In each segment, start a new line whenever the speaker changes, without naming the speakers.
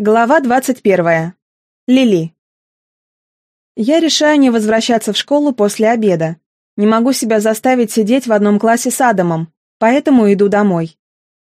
Глава 21. Лили. Я решаю не возвращаться в школу после обеда. Не могу себя заставить сидеть в одном классе с Адамом, поэтому иду домой.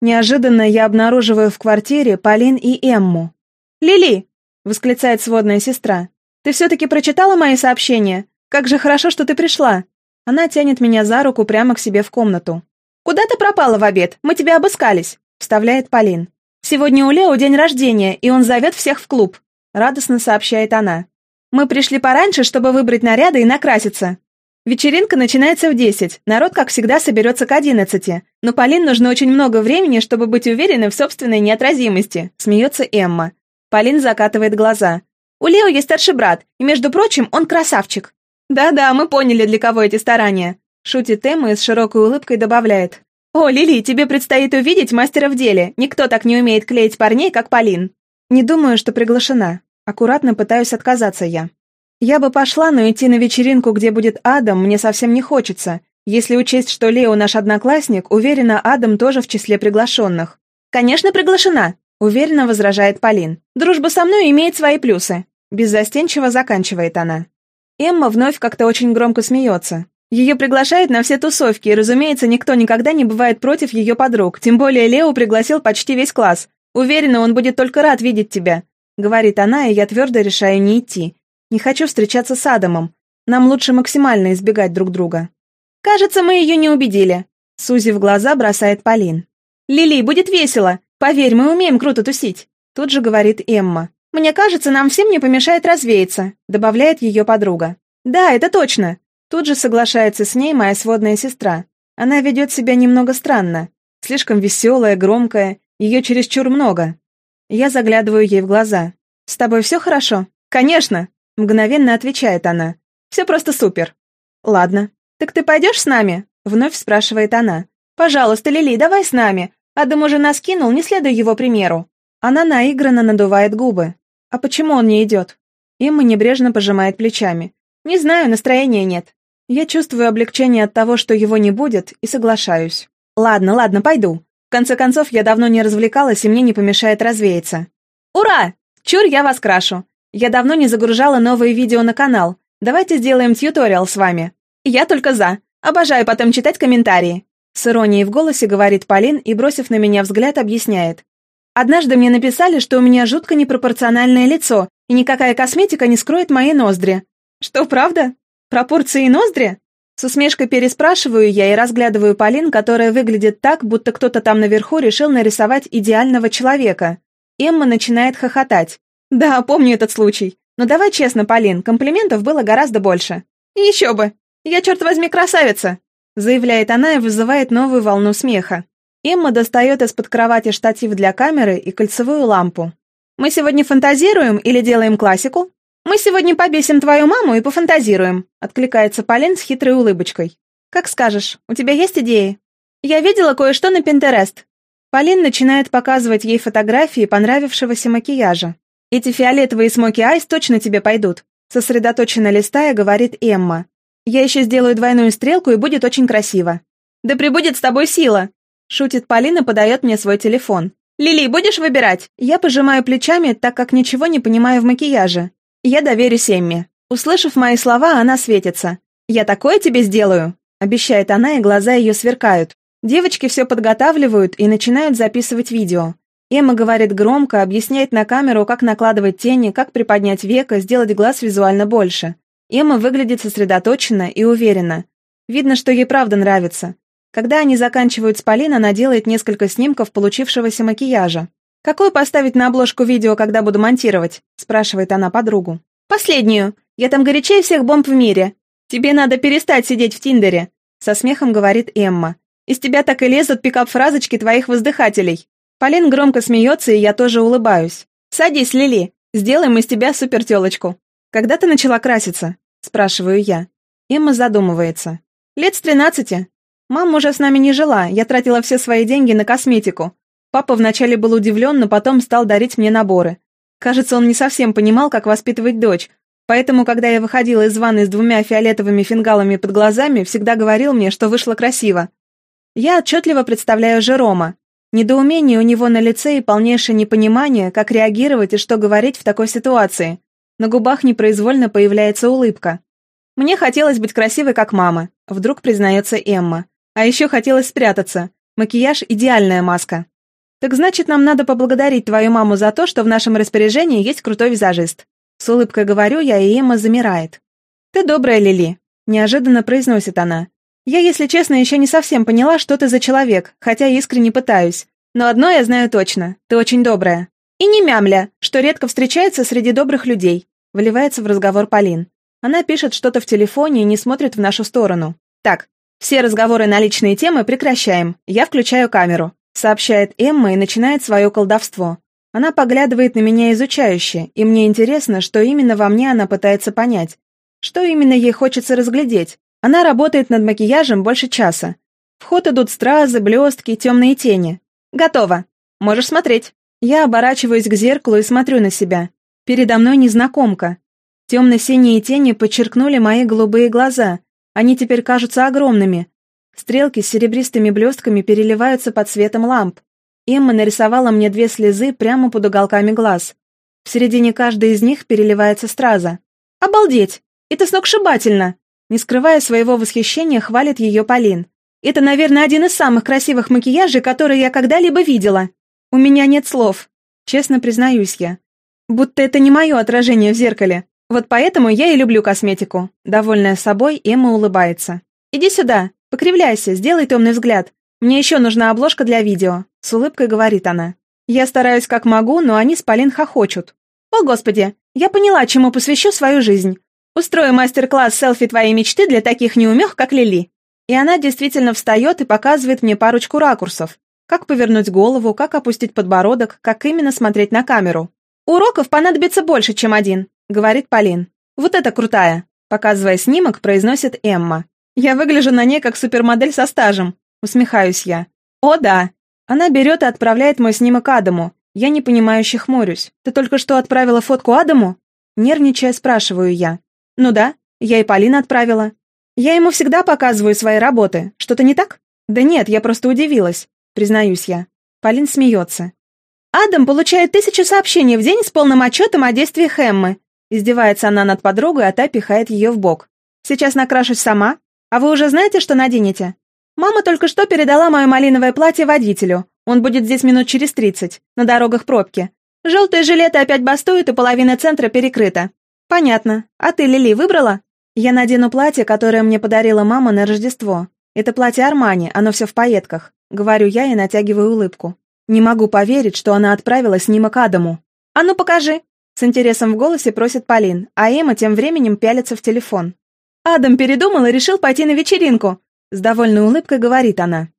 Неожиданно я обнаруживаю в квартире Полин и Эмму. «Лили!» — восклицает сводная сестра. «Ты все-таки прочитала мои сообщения? Как же хорошо, что ты пришла!» Она тянет меня за руку прямо к себе в комнату. «Куда ты пропала в обед? Мы тебя обыскались!» — вставляет Полин. «Сегодня у Лео день рождения, и он зовет всех в клуб», — радостно сообщает она. «Мы пришли пораньше, чтобы выбрать наряды и накраситься. Вечеринка начинается в 10, народ, как всегда, соберется к 11, но Полин нужно очень много времени, чтобы быть уверенной в собственной неотразимости», — смеется Эмма. Полин закатывает глаза. «У Лео есть старший брат, и, между прочим, он красавчик». «Да-да, мы поняли, для кого эти старания», — шутит Эмма и с широкой улыбкой добавляет. «О, Лили, тебе предстоит увидеть мастера в деле. Никто так не умеет клеить парней, как Полин». «Не думаю, что приглашена. Аккуратно пытаюсь отказаться я. Я бы пошла, но идти на вечеринку, где будет Адам, мне совсем не хочется. Если учесть, что Лео наш одноклассник, уверена, Адам тоже в числе приглашенных». «Конечно, приглашена», — уверенно возражает Полин. «Дружба со мной имеет свои плюсы». Беззастенчиво заканчивает она. Эмма вновь как-то очень громко смеется. Ее приглашают на все тусовки, и, разумеется, никто никогда не бывает против ее подруг, тем более Лео пригласил почти весь класс. Уверена, он будет только рад видеть тебя», — говорит она, и я твердо решаю не идти. Не хочу встречаться с Адамом. Нам лучше максимально избегать друг друга. «Кажется, мы ее не убедили», — Сузи в глаза бросает Полин. «Лили, будет весело. Поверь, мы умеем круто тусить», — тут же говорит Эмма. «Мне кажется, нам всем не помешает развеяться», — добавляет ее подруга. «Да, это точно», Тут же соглашается с ней моя сводная сестра. Она ведет себя немного странно. Слишком веселая, громкая, ее чересчур много. Я заглядываю ей в глаза. «С тобой все хорошо?» «Конечно!» — мгновенно отвечает она. «Все просто супер». «Ладно. Так ты пойдешь с нами?» — вновь спрашивает она. «Пожалуйста, Лили, давай с нами. Адам уже нас кинул, не следуй его примеру». Она наигранно надувает губы. «А почему он не идет?» Имма небрежно пожимает плечами. «Не знаю, настроения нет. Я чувствую облегчение от того, что его не будет, и соглашаюсь. Ладно, ладно, пойду. В конце концов, я давно не развлекалась, и мне не помешает развеяться. Ура! Чур, я вас крашу. Я давно не загружала новые видео на канал. Давайте сделаем тьюториал с вами. Я только за. Обожаю потом читать комментарии. С иронией в голосе говорит Полин и, бросив на меня взгляд, объясняет. Однажды мне написали, что у меня жутко непропорциональное лицо, и никакая косметика не скроет мои ноздри. Что, правда? Пропорции ноздри? С усмешкой переспрашиваю я и разглядываю Полин, которая выглядит так, будто кто-то там наверху решил нарисовать идеального человека. Эмма начинает хохотать. «Да, помню этот случай. Но давай честно, Полин, комплиментов было гораздо больше». «Еще бы! Я, черт возьми, красавица!» заявляет она и вызывает новую волну смеха. Эмма достает из-под кровати штатив для камеры и кольцевую лампу. «Мы сегодня фантазируем или делаем классику?» «Мы сегодня побесим твою маму и пофантазируем», — откликается Полин с хитрой улыбочкой. «Как скажешь, у тебя есть идеи?» «Я видела кое-что на Пинтерест». Полин начинает показывать ей фотографии понравившегося макияжа. «Эти фиолетовые смоки-айс точно тебе пойдут», — сосредоточенно листая, говорит Эмма. «Я еще сделаю двойную стрелку, и будет очень красиво». «Да прибудет с тобой сила!» — шутит Полина подает мне свой телефон. «Лили, будешь выбирать?» Я пожимаю плечами, так как ничего не понимаю в макияже. «Я доверюсь Эмме». Услышав мои слова, она светится. «Я такое тебе сделаю!» — обещает она, и глаза ее сверкают. Девочки все подготавливают и начинают записывать видео. Эмма говорит громко, объясняет на камеру, как накладывать тени, как приподнять веко, сделать глаз визуально больше. Эмма выглядит сосредоточенно и уверенно. Видно, что ей правда нравится. Когда они заканчивают с Полин, она делает несколько снимков получившегося макияжа. «Какую поставить на обложку видео, когда буду монтировать?» — спрашивает она подругу. «Последнюю. Я там горячее всех бомб в мире. Тебе надо перестать сидеть в Тиндере», — со смехом говорит Эмма. «Из тебя так и лезут пикап-фразочки твоих воздыхателей». Полин громко смеется, и я тоже улыбаюсь. «Садись, Лили. Сделаем из тебя супертелочку». «Когда ты начала краситься?» — спрашиваю я. Эмма задумывается. «Лет с тринадцати. Мама уже с нами не жила, я тратила все свои деньги на косметику. Папа вначале был удивлен, но потом стал дарить мне наборы. Кажется, он не совсем понимал, как воспитывать дочь, поэтому, когда я выходила из ванны с двумя фиолетовыми фингалами под глазами, всегда говорил мне, что вышло красиво. Я отчетливо представляю Жерома. Недоумение у него на лице и полнейшее непонимание, как реагировать и что говорить в такой ситуации. На губах непроизвольно появляется улыбка. «Мне хотелось быть красивой, как мама», — вдруг признается Эмма. «А еще хотелось спрятаться. Макияж — идеальная маска». «Так значит, нам надо поблагодарить твою маму за то, что в нашем распоряжении есть крутой визажист». С улыбкой говорю я, и Эмма замирает. «Ты добрая, Лили», — неожиданно произносит она. «Я, если честно, еще не совсем поняла, что ты за человек, хотя искренне пытаюсь. Но одно я знаю точно — ты очень добрая. И не мямля, что редко встречается среди добрых людей», — вливается в разговор Полин. Она пишет что-то в телефоне и не смотрит в нашу сторону. «Так, все разговоры на личные темы прекращаем. Я включаю камеру сообщает Эмма и начинает свое колдовство. Она поглядывает на меня изучающе, и мне интересно, что именно во мне она пытается понять. Что именно ей хочется разглядеть. Она работает над макияжем больше часа. В ход идут стразы, блестки, темные тени. Готово. Можешь смотреть. Я оборачиваюсь к зеркалу и смотрю на себя. Передо мной незнакомка. Темно-синие тени подчеркнули мои голубые глаза. Они теперь кажутся огромными, Стрелки с серебристыми блестками переливаются под светом ламп. Эмма нарисовала мне две слезы прямо под уголками глаз. В середине каждой из них переливается страза. «Обалдеть! Это сногсшибательно!» Не скрывая своего восхищения, хвалит ее Полин. «Это, наверное, один из самых красивых макияжей, которые я когда-либо видела. У меня нет слов. Честно признаюсь я. Будто это не мое отражение в зеркале. Вот поэтому я и люблю косметику». Довольная собой, Эмма улыбается. «Иди сюда, «Покривляйся, сделай темный взгляд. Мне еще нужна обложка для видео», — с улыбкой говорит она. Я стараюсь как могу, но они с Полин хохочут. «О, Господи, я поняла, чему посвящу свою жизнь. Устрою мастер-класс селфи твоей мечты для таких неумех, как Лили». И она действительно встает и показывает мне парочку ракурсов. Как повернуть голову, как опустить подбородок, как именно смотреть на камеру. «Уроков понадобится больше, чем один», — говорит Полин. «Вот это крутая», — показывая снимок, произносит Эмма. Я выгляжу на ней как супермодель со стажем. Усмехаюсь я. О, да. Она берет и отправляет мой снимок Адаму. Я непонимающе хмурюсь. Ты только что отправила фотку Адаму? Нервничая, спрашиваю я. Ну да, я и Полина отправила. Я ему всегда показываю свои работы. Что-то не так? Да нет, я просто удивилась. Признаюсь я. Полин смеется. Адам получает тысячу сообщений в день с полным отчетом о действиях Эммы. Издевается она над подругой, а та пихает ее в бок. Сейчас накрашусь сама, «А вы уже знаете, что наденете?» «Мама только что передала мое малиновое платье водителю. Он будет здесь минут через тридцать. На дорогах пробки. Желтые жилеты опять бастуют, и половина центра перекрыта». «Понятно. А ты, Лили, выбрала?» «Я надену платье, которое мне подарила мама на Рождество. Это платье Армани, оно все в пайетках», — говорю я и натягиваю улыбку. Не могу поверить, что она отправила снимок Адаму. «А ну покажи!» С интересом в голосе просит Полин, а Эмма тем временем пялится в телефон. Адам передумал и решил пойти на вечеринку», — с довольной улыбкой говорит она.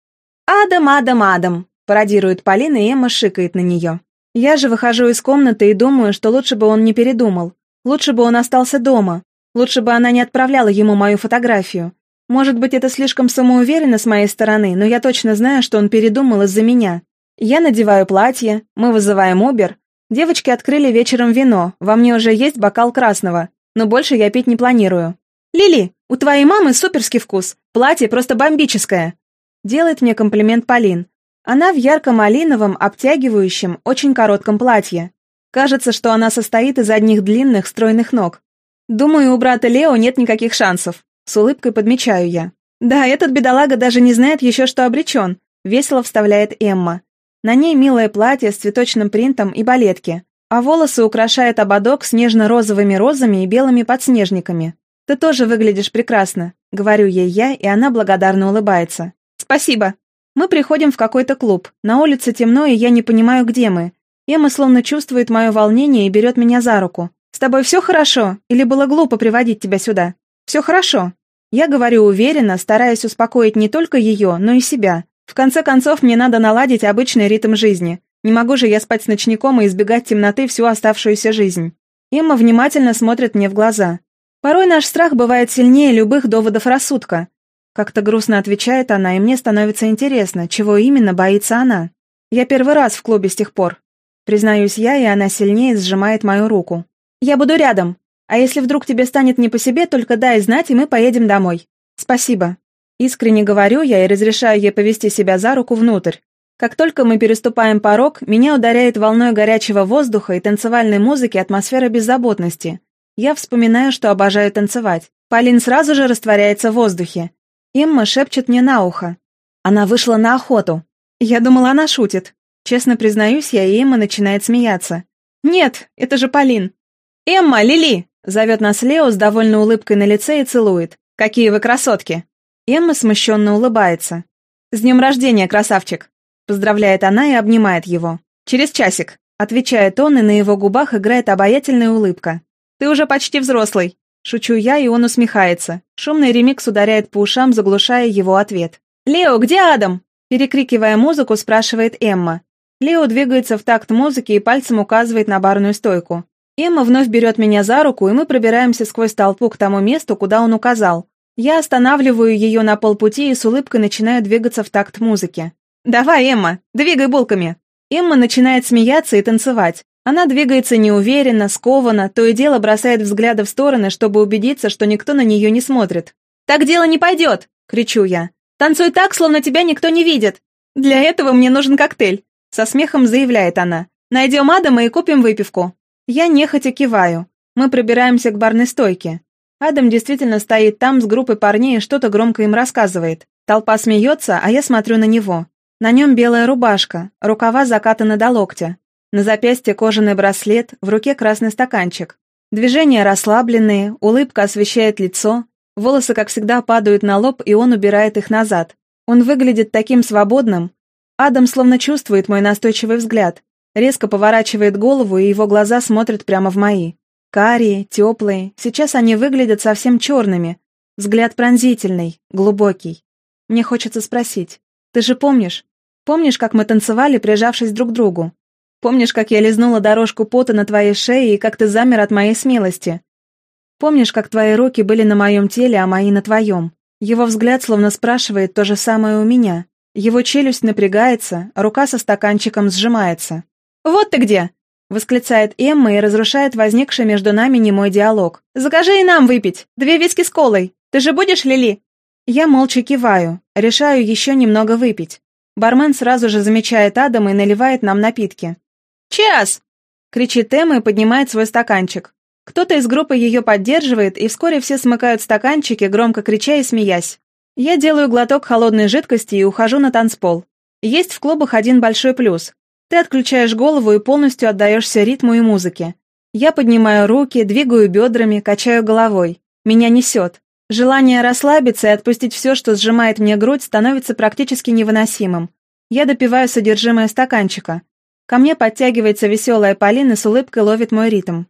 «Адам, Адам, Адам», — пародирует Полина, и Эмма шикает на нее. Я же выхожу из комнаты и думаю, что лучше бы он не передумал. Лучше бы он остался дома. Лучше бы она не отправляла ему мою фотографию. Может быть, это слишком самоуверенно с моей стороны, но я точно знаю, что он передумал из-за меня. Я надеваю платье, мы вызываем Убер. Девочки открыли вечером вино, во мне уже есть бокал красного, но больше я пить не планирую. «Лили, у твоей мамы суперский вкус. Платье просто бомбическое!» Делает мне комплимент Полин. Она в ярко-малиновом, обтягивающем, очень коротком платье. Кажется, что она состоит из одних длинных, стройных ног. Думаю, у брата Лео нет никаких шансов. С улыбкой подмечаю я. Да, этот бедолага даже не знает еще, что обречен. Весело вставляет Эмма. На ней милое платье с цветочным принтом и балетки, а волосы украшает ободок с нежно-розовыми розами и белыми подснежниками. «Ты тоже выглядишь прекрасно», — говорю ей я, и она благодарно улыбается. «Спасибо». Мы приходим в какой-то клуб. На улице темно, и я не понимаю, где мы. Эмма словно чувствует мое волнение и берет меня за руку. «С тобой все хорошо? Или было глупо приводить тебя сюда?» «Все хорошо». Я говорю уверенно, стараясь успокоить не только ее, но и себя. В конце концов, мне надо наладить обычный ритм жизни. Не могу же я спать с ночником и избегать темноты всю оставшуюся жизнь. Эмма внимательно смотрит мне в глаза. Порой наш страх бывает сильнее любых доводов рассудка. Как-то грустно отвечает она, и мне становится интересно, чего именно боится она. Я первый раз в клубе с тех пор. Признаюсь я, и она сильнее сжимает мою руку. Я буду рядом. А если вдруг тебе станет не по себе, только дай знать, и мы поедем домой. Спасибо. Искренне говорю я и разрешаю ей повести себя за руку внутрь. Как только мы переступаем порог, меня ударяет волной горячего воздуха и танцевальной музыки атмосфера беззаботности. Я вспоминаю, что обожаю танцевать. Полин сразу же растворяется в воздухе. Эмма шепчет мне на ухо. Она вышла на охоту. Я думала, она шутит. Честно признаюсь я, и Эмма начинает смеяться. «Нет, это же Полин!» «Эмма, Лили!» — зовет нас Лео с довольной улыбкой на лице и целует. «Какие вы красотки!» Эмма смущенно улыбается. «С днем рождения, красавчик!» Поздравляет она и обнимает его. «Через часик», — отвечает он, и на его губах играет обаятельная улыбка. «Ты уже почти взрослый». Шучу я, и он усмехается. Шумный ремикс ударяет по ушам, заглушая его ответ. «Лео, где Адам?» Перекрикивая музыку, спрашивает Эмма. Лео двигается в такт музыки и пальцем указывает на барную стойку. Эмма вновь берет меня за руку, и мы пробираемся сквозь толпу к тому месту, куда он указал. Я останавливаю ее на полпути и с улыбкой начинаю двигаться в такт музыки. «Давай, Эмма, двигай булками!» Эмма начинает смеяться и танцевать. Она двигается неуверенно, скованно, то и дело бросает взгляды в стороны, чтобы убедиться, что никто на нее не смотрит. «Так дело не пойдет!» — кричу я. «Танцуй так, словно тебя никто не видит. Для этого мне нужен коктейль!» Со смехом заявляет она. «Найдем Адама и купим выпивку». Я нехотя киваю. Мы пробираемся к барной стойке. Адам действительно стоит там с группой парней и что-то громко им рассказывает. Толпа смеется, а я смотрю на него. На нем белая рубашка, рукава закатаны до локтя. На запястье кожаный браслет, в руке красный стаканчик. Движения расслабленные, улыбка освещает лицо, волосы, как всегда, падают на лоб, и он убирает их назад. Он выглядит таким свободным. Адам словно чувствует мой настойчивый взгляд, резко поворачивает голову, и его глаза смотрят прямо в мои. Карие, теплые, сейчас они выглядят совсем черными. Взгляд пронзительный, глубокий. Мне хочется спросить, ты же помнишь, Помнишь, как мы танцевали, прижавшись друг к другу? Помнишь, как я лизнула дорожку пота на твоей шее и как ты замер от моей смелости? Помнишь, как твои руки были на моем теле, а мои на твоем? Его взгляд словно спрашивает то же самое у меня. Его челюсть напрягается, рука со стаканчиком сжимается. «Вот ты где!» — восклицает Эмма и разрушает возникший между нами немой диалог. «Закажи и нам выпить! Две виски с колой! Ты же будешь, Лили?» Я молча киваю, решаю еще немного выпить. Бармен сразу же замечает Адама и наливает нам напитки. «Час!» — кричит Эмма и поднимает свой стаканчик. Кто-то из группы ее поддерживает, и вскоре все смыкают стаканчики, громко крича и смеясь. Я делаю глоток холодной жидкости и ухожу на танцпол. Есть в клубах один большой плюс. Ты отключаешь голову и полностью отдаешься ритму и музыке. Я поднимаю руки, двигаю бедрами, качаю головой. Меня несет. Желание расслабиться и отпустить все, что сжимает мне грудь, становится практически невыносимым. Я допиваю содержимое стаканчика. Ко мне подтягивается веселая Полина с улыбкой ловит мой ритм.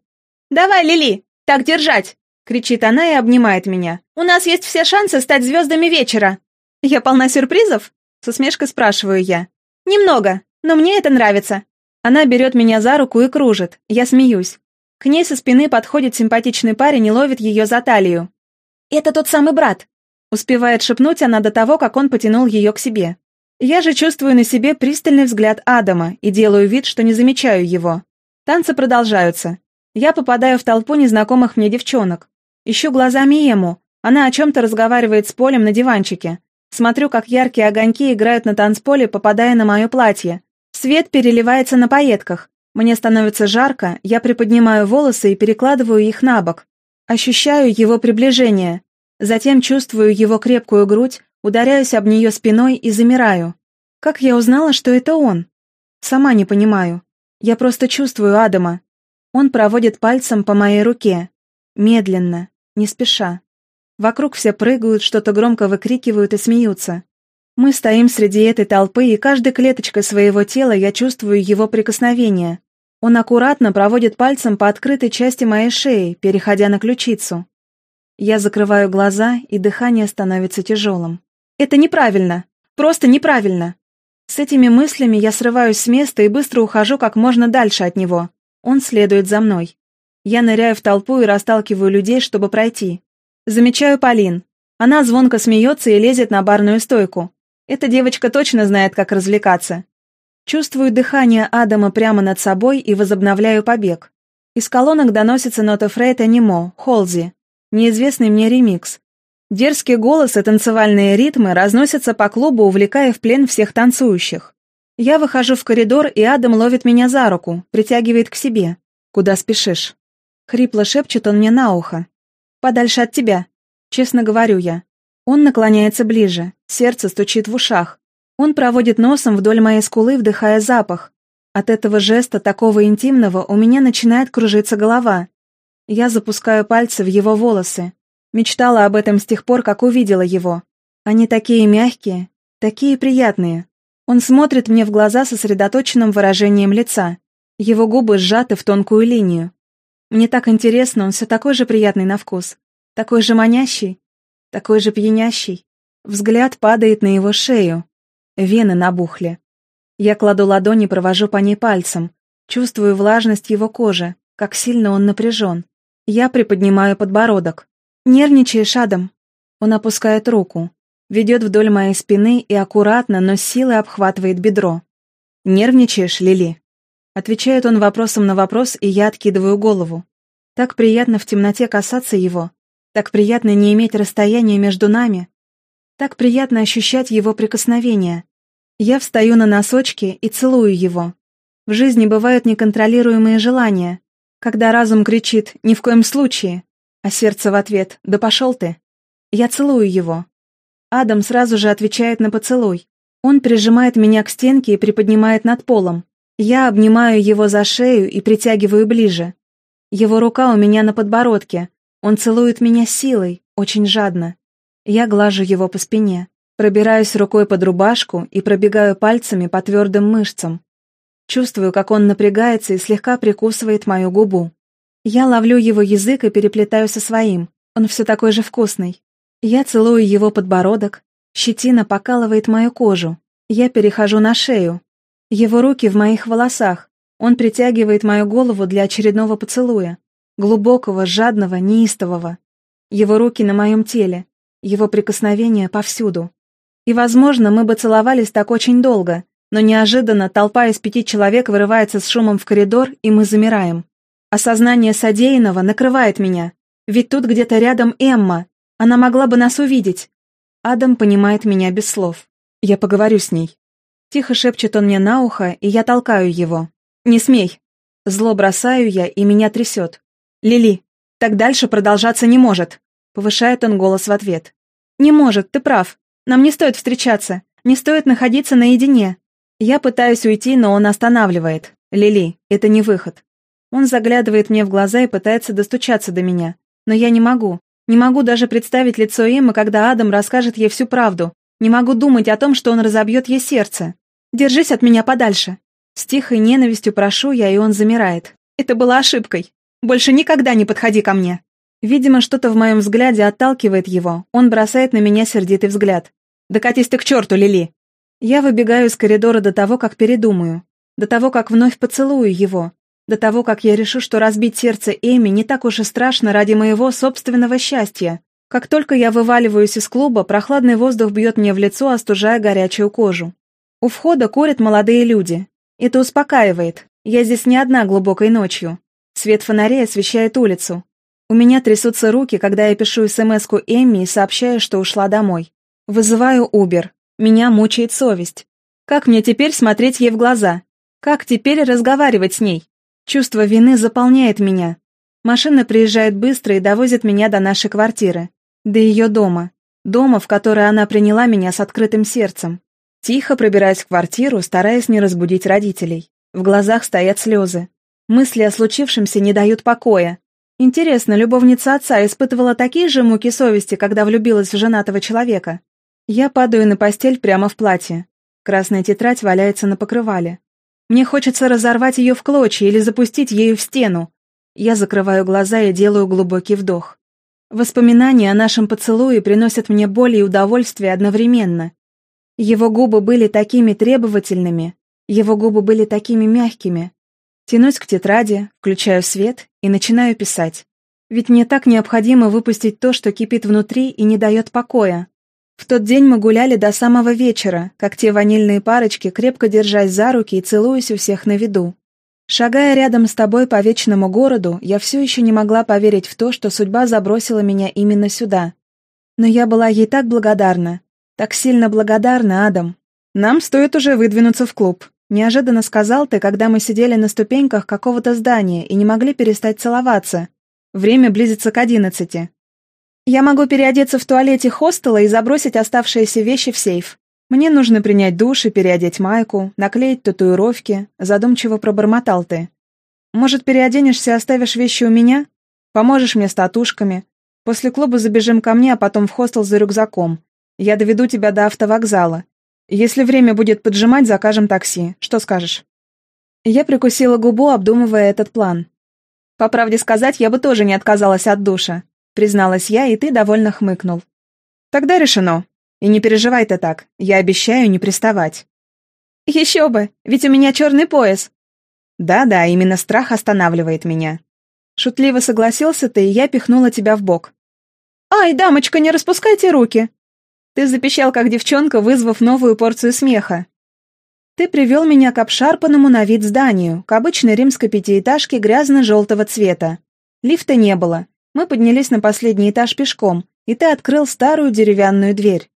«Давай, Лили! Так держать!» — кричит она и обнимает меня. «У нас есть все шансы стать звездами вечера!» «Я полна сюрпризов?» — с усмешкой спрашиваю я. «Немного, но мне это нравится». Она берет меня за руку и кружит. Я смеюсь. К ней со спины подходит симпатичный парень и ловит ее за талию. «Это тот самый брат!» Успевает шепнуть она до того, как он потянул ее к себе. Я же чувствую на себе пристальный взгляд Адама и делаю вид, что не замечаю его. Танцы продолжаются. Я попадаю в толпу незнакомых мне девчонок. Ищу глазами Эму. Она о чем-то разговаривает с Полем на диванчике. Смотрю, как яркие огоньки играют на танцполе, попадая на мое платье. Свет переливается на пайетках. Мне становится жарко, я приподнимаю волосы и перекладываю их на бок. Ощущаю его приближение. Затем чувствую его крепкую грудь, ударяюсь об нее спиной и замираю. Как я узнала, что это он? Сама не понимаю. Я просто чувствую Адама. Он проводит пальцем по моей руке. Медленно, не спеша. Вокруг все прыгают, что-то громко выкрикивают и смеются. Мы стоим среди этой толпы, и каждой клеточкой своего тела я чувствую его прикосновение. Он аккуратно проводит пальцем по открытой части моей шеи, переходя на ключицу. Я закрываю глаза, и дыхание становится тяжелым. Это неправильно. Просто неправильно. С этими мыслями я срываюсь с места и быстро ухожу как можно дальше от него. Он следует за мной. Я ныряю в толпу и расталкиваю людей, чтобы пройти. Замечаю Полин. Она звонко смеется и лезет на барную стойку. Эта девочка точно знает, как развлекаться. Чувствую дыхание Адама прямо над собой и возобновляю побег. Из колонок доносится нота Фрейта Немо, Холзи, неизвестный мне ремикс. Дерзкий голос и танцевальные ритмы разносятся по клубу, увлекая в плен всех танцующих. Я выхожу в коридор, и Адам ловит меня за руку, притягивает к себе. «Куда спешишь?» Хрипло шепчет он мне на ухо. «Подальше от тебя», — честно говорю я. Он наклоняется ближе, сердце стучит в ушах. Он проводит носом вдоль моей скулы, вдыхая запах. От этого жеста, такого интимного, у меня начинает кружиться голова. Я запускаю пальцы в его волосы. Мечтала об этом с тех пор, как увидела его. Они такие мягкие, такие приятные. Он смотрит мне в глаза сосредоточенным выражением лица. Его губы сжаты в тонкую линию. Мне так интересно, он все такой же приятный на вкус. Такой же манящий, такой же пьянящий. Взгляд падает на его шею. Вены набухли. Я кладу ладони, провожу по ней пальцем. Чувствую влажность его кожи, как сильно он напряжен. Я приподнимаю подбородок. «Нервничаешь, Адам?» Он опускает руку ведет вдоль моей спины и аккуратно, но силой обхватывает бедро. «Нервничаешь, Лили?» Отвечает он вопросом на вопрос, и я откидываю голову. Так приятно в темноте касаться его. Так приятно не иметь расстояния между нами. Так приятно ощущать его прикосновение. Я встаю на носочки и целую его. В жизни бывают неконтролируемые желания, когда разум кричит «ни в коем случае», а сердце в ответ «да пошел ты». Я целую его. Адам сразу же отвечает на поцелуй. Он прижимает меня к стенке и приподнимает над полом. Я обнимаю его за шею и притягиваю ближе. Его рука у меня на подбородке. Он целует меня силой, очень жадно. Я глажу его по спине, пробираюсь рукой под рубашку и пробегаю пальцами по твердым мышцам. Чувствую, как он напрягается и слегка прикусывает мою губу. Я ловлю его язык и переплетаю со своим. Он все такой же вкусный. Я целую его подбородок, щетина покалывает мою кожу. Я перехожу на шею. Его руки в моих волосах. Он притягивает мою голову для очередного поцелуя. Глубокого, жадного, неистового. Его руки на моем теле. Его прикосновения повсюду. И, возможно, мы бы целовались так очень долго, но неожиданно толпа из пяти человек вырывается с шумом в коридор, и мы замираем. Осознание содеянного накрывает меня. Ведь тут где-то рядом Эмма, она могла бы нас увидеть. Адам понимает меня без слов. Я поговорю с ней. Тихо шепчет он мне на ухо, и я толкаю его. «Не смей!» Зло бросаю я, и меня трясет. «Лили, так дальше продолжаться не может!» Повышает он голос в ответ. «Не может, ты прав. Нам не стоит встречаться. Не стоит находиться наедине. Я пытаюсь уйти, но он останавливает. Лили, это не выход. Он заглядывает мне в глаза и пытается достучаться до меня. Но я не могу. Не могу даже представить лицо Эммы, когда Адам расскажет ей всю правду. Не могу думать о том, что он разобьет ей сердце. Держись от меня подальше. С тихой ненавистью прошу я, и он замирает. Это была ошибкой. Больше никогда не подходи ко мне. Видимо, что-то в моем взгляде отталкивает его. Он бросает на меня сердитый взгляд. «Докатись ты к черту, Лили!» Я выбегаю из коридора до того, как передумаю. До того, как вновь поцелую его. До того, как я решу, что разбить сердце Эми не так уж и страшно ради моего собственного счастья. Как только я вываливаюсь из клуба, прохладный воздух бьет мне в лицо, остужая горячую кожу. У входа курят молодые люди. Это успокаивает. Я здесь не одна глубокой ночью. Свет фонарей освещает улицу. У меня трясутся руки, когда я пишу смс-ку Эмми и сообщаю, что ушла домой. Вызываю Убер. Меня мучает совесть. Как мне теперь смотреть ей в глаза? Как теперь разговаривать с ней? Чувство вины заполняет меня. Машина приезжает быстро и довозит меня до нашей квартиры. До ее дома. Дома, в который она приняла меня с открытым сердцем. Тихо пробираюсь в квартиру, стараясь не разбудить родителей. В глазах стоят слезы. Мысли о случившемся не дают покоя. Интересно, любовница отца испытывала такие же муки совести, когда влюбилась в женатого человека? Я падаю на постель прямо в платье. Красная тетрадь валяется на покрывале. Мне хочется разорвать ее в клочья или запустить ею в стену. Я закрываю глаза и делаю глубокий вдох. Воспоминания о нашем поцелуе приносят мне боль и удовольствие одновременно. Его губы были такими требовательными, его губы были такими мягкими. Тянусь к тетради, включаю свет и начинаю писать. Ведь мне так необходимо выпустить то, что кипит внутри и не дает покоя. В тот день мы гуляли до самого вечера, как те ванильные парочки, крепко держась за руки и целуясь у всех на виду. Шагая рядом с тобой по вечному городу, я все еще не могла поверить в то, что судьба забросила меня именно сюда. Но я была ей так благодарна. Так сильно благодарна, Адам. Нам стоит уже выдвинуться в клуб. Неожиданно сказал ты, когда мы сидели на ступеньках какого-то здания и не могли перестать целоваться. Время близится к одиннадцати. Я могу переодеться в туалете хостела и забросить оставшиеся вещи в сейф. Мне нужно принять душ и переодеть майку, наклеить татуировки, задумчиво пробормотал ты. Может, переоденешься и оставишь вещи у меня? Поможешь мне с татушками. После клуба забежим ко мне, а потом в хостел за рюкзаком. Я доведу тебя до автовокзала. Если время будет поджимать, закажем такси. Что скажешь?» Я прикусила губу, обдумывая этот план. «По правде сказать, я бы тоже не отказалась от душа», призналась я, и ты довольно хмыкнул. «Тогда решено. И не переживай ты так, я обещаю не приставать». «Еще бы, ведь у меня черный пояс». «Да-да, именно страх останавливает меня». Шутливо согласился ты, и я пихнула тебя в бок. «Ай, дамочка, не распускайте руки!» Ты запищал, как девчонка, вызвав новую порцию смеха. Ты привел меня к обшарпанному на вид зданию, к обычной римской пятиэтажке грязно-желтого цвета. Лифта не было. Мы поднялись на последний этаж пешком, и ты открыл старую деревянную дверь.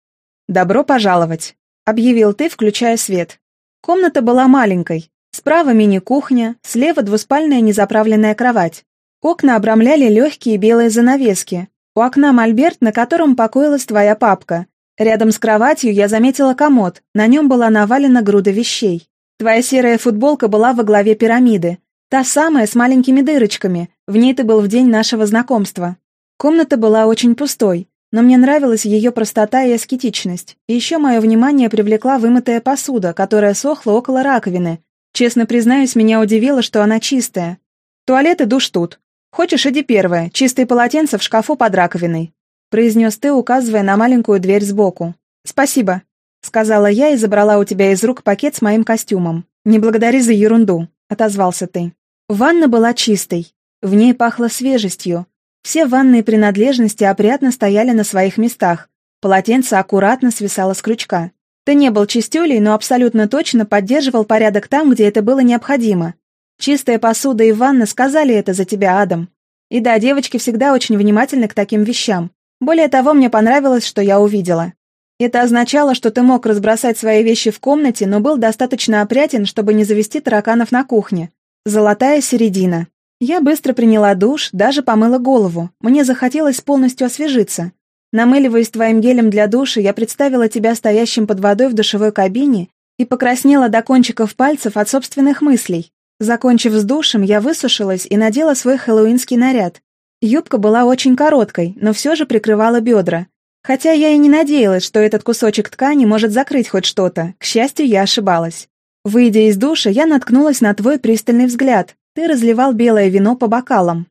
«Добро пожаловать», — объявил ты, включая свет. Комната была маленькой. Справа мини-кухня, слева двуспальная незаправленная кровать. Окна обрамляли легкие белые занавески. У окна мольберт, на котором покоилась твоя папка, Рядом с кроватью я заметила комод, на нем была навалена груда вещей. Твоя серая футболка была во главе пирамиды, та самая с маленькими дырочками, в ней ты был в день нашего знакомства. Комната была очень пустой, но мне нравилась ее простота и аскетичность. И еще мое внимание привлекла вымытая посуда, которая сохла около раковины. Честно признаюсь, меня удивило, что она чистая. Туалет и душ тут. Хочешь, иди первая, чистые полотенца в шкафу под раковиной произнес ты, указывая на маленькую дверь сбоку. «Спасибо», — сказала я и забрала у тебя из рук пакет с моим костюмом. «Не благодари за ерунду», — отозвался ты. Ванна была чистой. В ней пахло свежестью. Все ванные принадлежности опрятно стояли на своих местах. Полотенце аккуратно свисало с крючка. Ты не был чистюлей, но абсолютно точно поддерживал порядок там, где это было необходимо. Чистая посуда и ванна сказали это за тебя, Адам. И да, девочки всегда очень внимательны к таким вещам. Более того, мне понравилось, что я увидела. Это означало, что ты мог разбросать свои вещи в комнате, но был достаточно опрятен, чтобы не завести тараканов на кухне. Золотая середина. Я быстро приняла душ, даже помыла голову. Мне захотелось полностью освежиться. Намыливаясь твоим гелем для душа, я представила тебя стоящим под водой в душевой кабине и покраснела до кончиков пальцев от собственных мыслей. Закончив с душем, я высушилась и надела свой хэллоуинский наряд. Юбка была очень короткой, но все же прикрывала бедра. Хотя я и не надеялась, что этот кусочек ткани может закрыть хоть что-то. К счастью, я ошибалась. Выйдя из душа, я наткнулась на твой пристальный взгляд. Ты разливал белое вино по бокалам.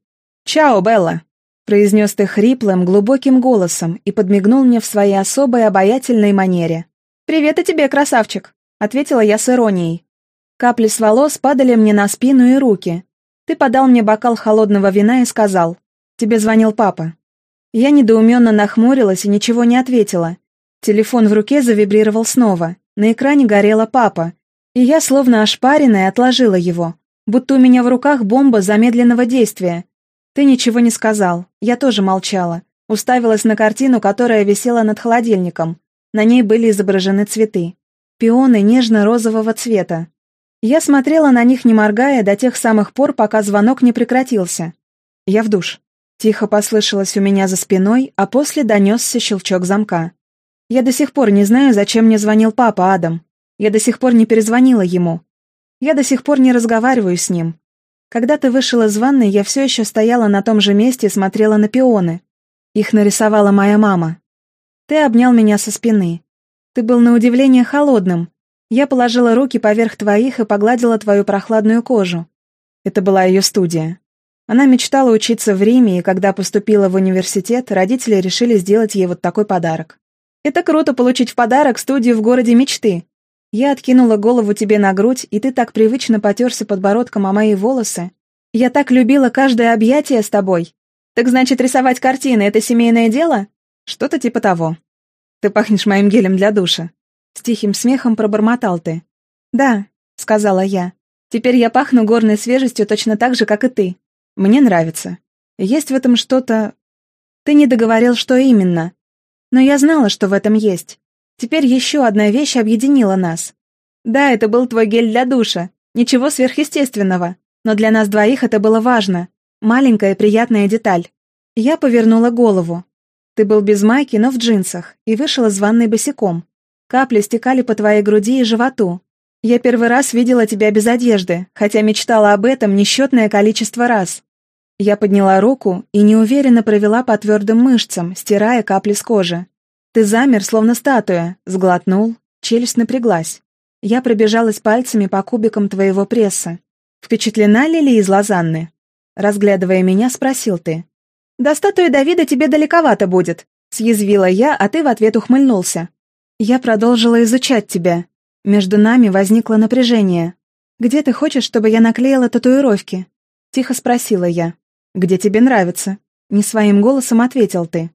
«Чао, Белла!» произнес ты хриплым, глубоким голосом и подмигнул мне в своей особой обаятельной манере. «Привет и тебе, красавчик!» — ответила я с иронией. Капли с волос падали мне на спину и руки. Ты подал мне бокал холодного вина и сказал, «Тебе звонил папа». Я недоуменно нахмурилась и ничего не ответила. Телефон в руке завибрировал снова. На экране горела папа. И я, словно ошпаренная, отложила его. Будто у меня в руках бомба замедленного действия. Ты ничего не сказал. Я тоже молчала. Уставилась на картину, которая висела над холодильником. На ней были изображены цветы. Пионы нежно-розового цвета. Я смотрела на них, не моргая, до тех самых пор, пока звонок не прекратился. Я в душ. Тихо послышалось у меня за спиной, а после донесся щелчок замка. Я до сих пор не знаю, зачем мне звонил папа Адам. Я до сих пор не перезвонила ему. Я до сих пор не разговариваю с ним. Когда ты вышел из ванной, я все еще стояла на том же месте и смотрела на пионы. Их нарисовала моя мама. Ты обнял меня со спины. Ты был на удивление холодным. Я положила руки поверх твоих и погладила твою прохладную кожу. Это была ее студия. Она мечтала учиться в Риме, и когда поступила в университет, родители решили сделать ей вот такой подарок. «Это круто получить в подарок студию в городе мечты!» Я откинула голову тебе на грудь, и ты так привычно потерся подбородком о мои волосы. Я так любила каждое объятие с тобой. Так значит, рисовать картины — это семейное дело? Что-то типа того. Ты пахнешь моим гелем для душа. С тихим смехом пробормотал ты. «Да», — сказала я. «Теперь я пахну горной свежестью точно так же, как и ты. Мне нравится. Есть в этом что-то... Ты не договорил, что именно. Но я знала, что в этом есть. Теперь еще одна вещь объединила нас. Да, это был твой гель для душа. Ничего сверхъестественного. Но для нас двоих это было важно. Маленькая приятная деталь. Я повернула голову. Ты был без майки, но в джинсах, и вышел из ванной босиком. Капли стекали по твоей груди и животу. Я первый раз видела тебя без одежды, хотя мечтала об этом несчетное количество раз. Я подняла руку и неуверенно провела по твердым мышцам, стирая капли с кожи. Ты замер, словно статуя, сглотнул, челюсть напряглась. Я пробежалась пальцами по кубикам твоего пресса. Впечатлена ли ли из Лозанны? Разглядывая меня, спросил ты. «До статуи Давида тебе далековато будет», — съязвила я, а ты в ответ ухмыльнулся. Я продолжила изучать тебя. Между нами возникло напряжение. «Где ты хочешь, чтобы я наклеила татуировки?» Тихо спросила я. «Где тебе нравится?» Не своим голосом ответил ты.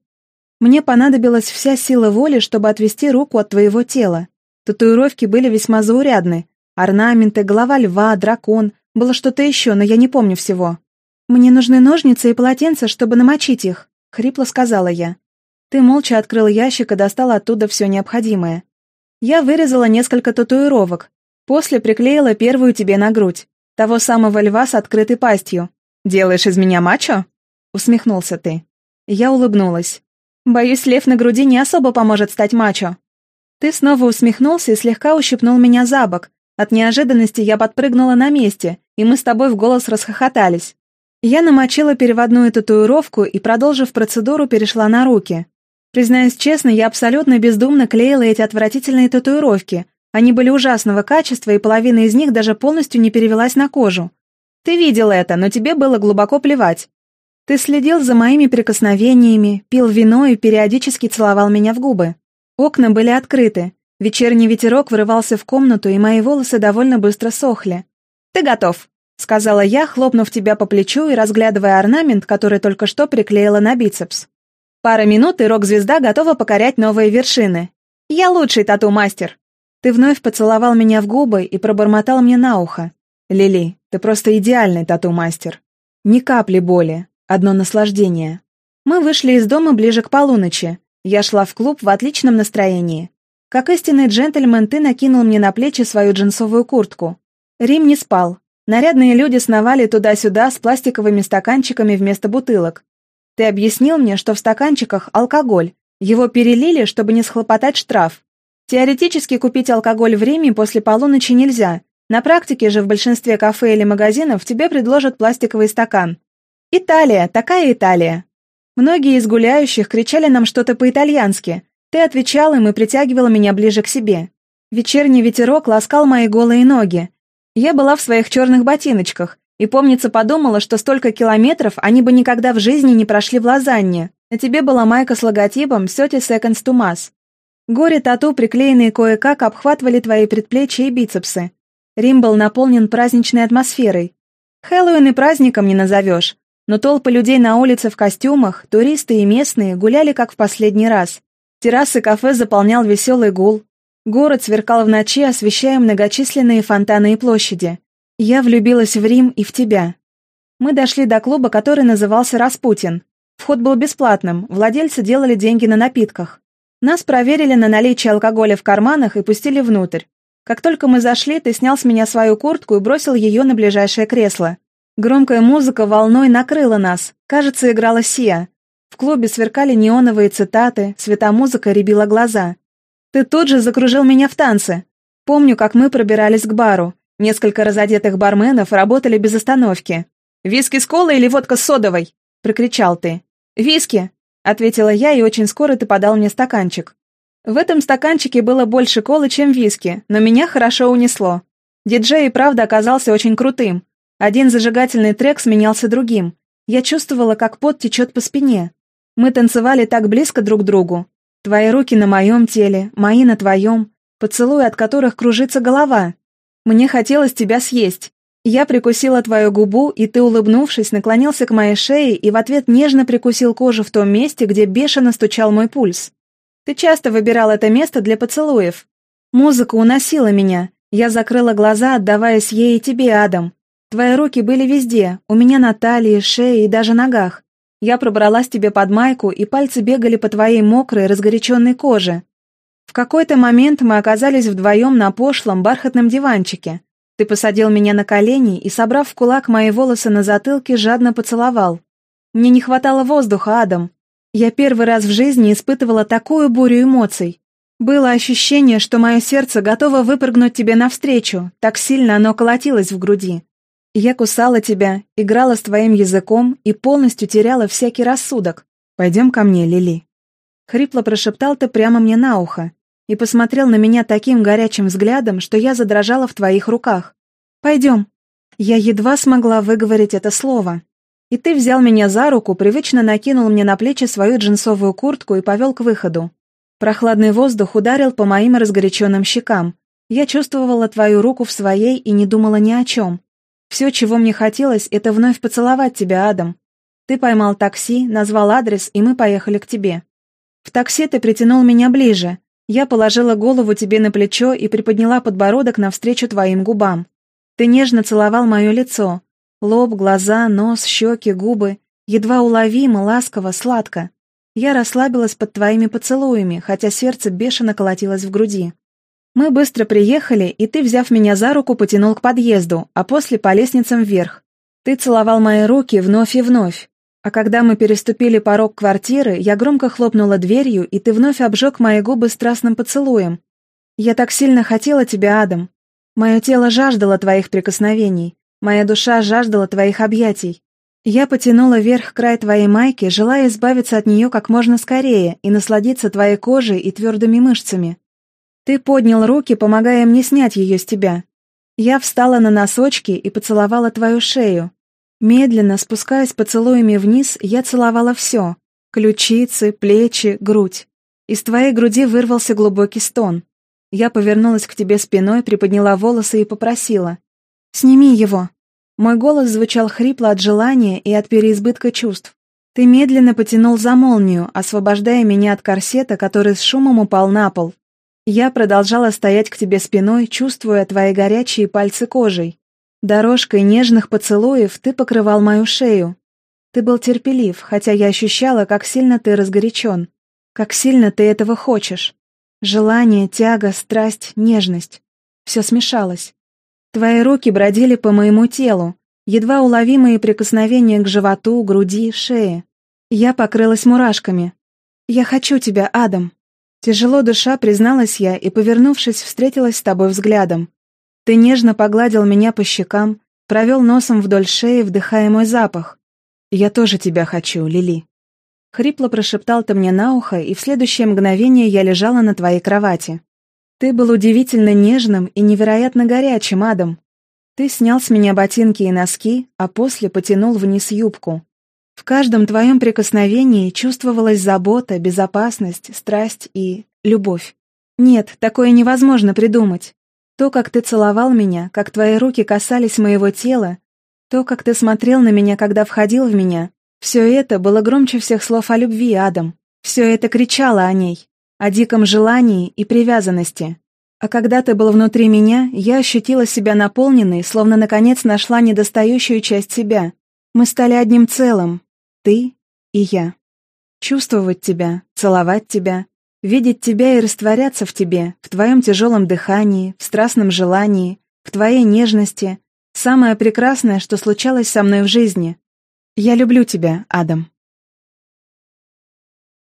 Мне понадобилась вся сила воли, чтобы отвести руку от твоего тела. Татуировки были весьма заурядны. Орнаменты, голова льва, дракон, было что-то еще, но я не помню всего. «Мне нужны ножницы и полотенца, чтобы намочить их», — хрипло сказала я. Ты молча открыл ящик и достал оттуда все необходимое. Я вырезала несколько татуировок. После приклеила первую тебе на грудь. Того самого льва с открытой пастью. «Делаешь из меня мачо?» — усмехнулся ты. Я улыбнулась. «Боюсь, лев на груди не особо поможет стать мачо». Ты снова усмехнулся и слегка ущипнул меня за бок. От неожиданности я подпрыгнула на месте, и мы с тобой в голос расхохотались. Я намочила переводную татуировку и, продолжив процедуру, перешла на руки. Признаюсь честно, я абсолютно бездумно клеила эти отвратительные татуировки. Они были ужасного качества, и половина из них даже полностью не перевелась на кожу. Ты видел это, но тебе было глубоко плевать. Ты следил за моими прикосновениями, пил вино и периодически целовал меня в губы. Окна были открыты. Вечерний ветерок врывался в комнату, и мои волосы довольно быстро сохли. «Ты готов!» — сказала я, хлопнув тебя по плечу и разглядывая орнамент, который только что приклеила на бицепс. Пара минут, и рок-звезда готова покорять новые вершины. Я лучший тату-мастер. Ты вновь поцеловал меня в губы и пробормотал мне на ухо. Лили, ты просто идеальный тату-мастер. Ни капли боли, одно наслаждение. Мы вышли из дома ближе к полуночи. Я шла в клуб в отличном настроении. Как истинный джентльмен, ты накинул мне на плечи свою джинсовую куртку. Рим не спал, Нарядные люди сновали туда-сюда с пластиковыми стаканчиками вместо бутылок. Ты объяснил мне, что в стаканчиках алкоголь. Его перелили, чтобы не схлопотать штраф. Теоретически купить алкоголь в Риме после полуночи нельзя. На практике же в большинстве кафе или магазинов тебе предложат пластиковый стакан. Италия, такая Италия. Многие из гуляющих кричали нам что-то по-итальянски. Ты отвечал им и притягивала меня ближе к себе. Вечерний ветерок ласкал мои голые ноги. Я была в своих черных ботиночках, и, помнится, подумала, что столько километров они бы никогда в жизни не прошли в Лозанне. На тебе была майка с логотипом «30 seconds to mass». Горе-тату, приклеенные кое-как, обхватывали твои предплечья и бицепсы. Рим был наполнен праздничной атмосферой. Хэллоуин и праздником не назовешь, но толпы людей на улице в костюмах, туристы и местные гуляли как в последний раз. Террасы кафе заполнял веселый гул, Город сверкал в ночи, освещая многочисленные фонтаны и площади. Я влюбилась в Рим и в тебя. Мы дошли до клуба, который назывался «Распутин». Вход был бесплатным, владельцы делали деньги на напитках. Нас проверили на наличие алкоголя в карманах и пустили внутрь. Как только мы зашли, ты снял с меня свою куртку и бросил ее на ближайшее кресло. Громкая музыка волной накрыла нас. Кажется, играла Сия. В клубе сверкали неоновые цитаты, светомузыка рябила глаза. Ты тут же закружил меня в танце. Помню, как мы пробирались к бару. Несколько разодетых барменов работали без остановки. «Виски с колой или водка с содовой?» — прокричал ты. «Виски!» — ответила я, и очень скоро ты подал мне стаканчик. В этом стаканчике было больше колы, чем виски, но меня хорошо унесло. Диджей и правда оказался очень крутым. Один зажигательный трек сменялся другим. Я чувствовала, как пот течет по спине. Мы танцевали так близко друг к другу, Твои руки на моем теле, мои на твоем, поцелуи, от которых кружится голова. Мне хотелось тебя съесть. Я прикусила твою губу, и ты, улыбнувшись, наклонился к моей шее и в ответ нежно прикусил кожу в том месте, где бешено стучал мой пульс. Ты часто выбирал это место для поцелуев. Музыка уносила меня. Я закрыла глаза, отдаваясь ей и тебе, Адам. Твои руки были везде, у меня на талии, шее и даже ногах. Я пробралась тебе под майку, и пальцы бегали по твоей мокрой, разгоряченной коже. В какой-то момент мы оказались вдвоем на пошлом бархатном диванчике. Ты посадил меня на колени и, собрав в кулак мои волосы на затылке, жадно поцеловал. Мне не хватало воздуха, Адам. Я первый раз в жизни испытывала такую бурю эмоций. Было ощущение, что мое сердце готово выпрыгнуть тебе навстречу, так сильно оно колотилось в груди. Я кусала тебя, играла с твоим языком и полностью теряла всякий рассудок. Пойдем ко мне, Лили. Хрипло прошептал ты прямо мне на ухо и посмотрел на меня таким горячим взглядом, что я задрожала в твоих руках. «Пойдем». Я едва смогла выговорить это слово. И ты взял меня за руку, привычно накинул мне на плечи свою джинсовую куртку и повел к выходу. Прохладный воздух ударил по моим разгоряченным щекам. Я чувствовала твою руку в своей и не думала ни о чем. Все, чего мне хотелось, это вновь поцеловать тебя, Адам. Ты поймал такси, назвал адрес, и мы поехали к тебе. В такси ты притянул меня ближе, я положила голову тебе на плечо и приподняла подбородок навстречу твоим губам. Ты нежно целовал мое лицо. Лоб, глаза, нос, щеки, губы. Едва уловимо, ласково, сладко. Я расслабилась под твоими поцелуями, хотя сердце бешено колотилось в груди. Мы быстро приехали, и ты, взяв меня за руку, потянул к подъезду, а после по лестницам вверх. Ты целовал мои руки вновь и вновь. А когда мы переступили порог квартиры, я громко хлопнула дверью, и ты вновь обжег мои губы страстным поцелуем. Я так сильно хотела тебя, Адам. Мое тело жаждало твоих прикосновений, моя душа жаждала твоих объятий. Я потянула вверх край твоей майки, желая избавиться от нее как можно скорее и насладиться твоей кожей и твердыми мышцами. Ты поднял руки, помогая мне снять ее с тебя. Я встала на носочки и поцеловала твою шею, Медленно, спускаясь поцелуями вниз, я целовала все — ключицы, плечи, грудь. Из твоей груди вырвался глубокий стон. Я повернулась к тебе спиной, приподняла волосы и попросила. «Сними его». Мой голос звучал хрипло от желания и от переизбытка чувств. Ты медленно потянул за молнию, освобождая меня от корсета, который с шумом упал на пол. Я продолжала стоять к тебе спиной, чувствуя твои горячие пальцы кожей. Дорожкой нежных поцелуев ты покрывал мою шею. Ты был терпелив, хотя я ощущала, как сильно ты разгорячен, как сильно ты этого хочешь. Желание, тяга, страсть, нежность. Все смешалось. Твои руки бродили по моему телу, едва уловимые прикосновения к животу, груди, шее. Я покрылась мурашками. «Я хочу тебя, Адам!» Тяжело душа призналась я и, повернувшись, встретилась с тобой взглядом. Ты нежно погладил меня по щекам, провел носом вдоль шеи, вдыхая мой запах. «Я тоже тебя хочу, Лили». Хрипло прошептал ты мне на ухо, и в следующее мгновение я лежала на твоей кровати. Ты был удивительно нежным и невероятно горячим, Адам. Ты снял с меня ботинки и носки, а после потянул вниз юбку. В каждом твоем прикосновении чувствовалась забота, безопасность, страсть и любовь. Нет, такое невозможно придумать. То, как ты целовал меня, как твои руки касались моего тела, то, как ты смотрел на меня, когда входил в меня, все это было громче всех слов о любви, Адам. Все это кричало о ней, о диком желании и привязанности. А когда ты был внутри меня, я ощутила себя наполненной, словно наконец нашла недостающую часть себя. Мы стали одним целым, ты и я. Чувствовать тебя, целовать тебя, Видеть тебя и растворяться в тебе, в твоем тяжелом дыхании, в страстном желании, в твоей нежности — самое прекрасное, что случалось со мной в жизни. Я люблю тебя, Адам.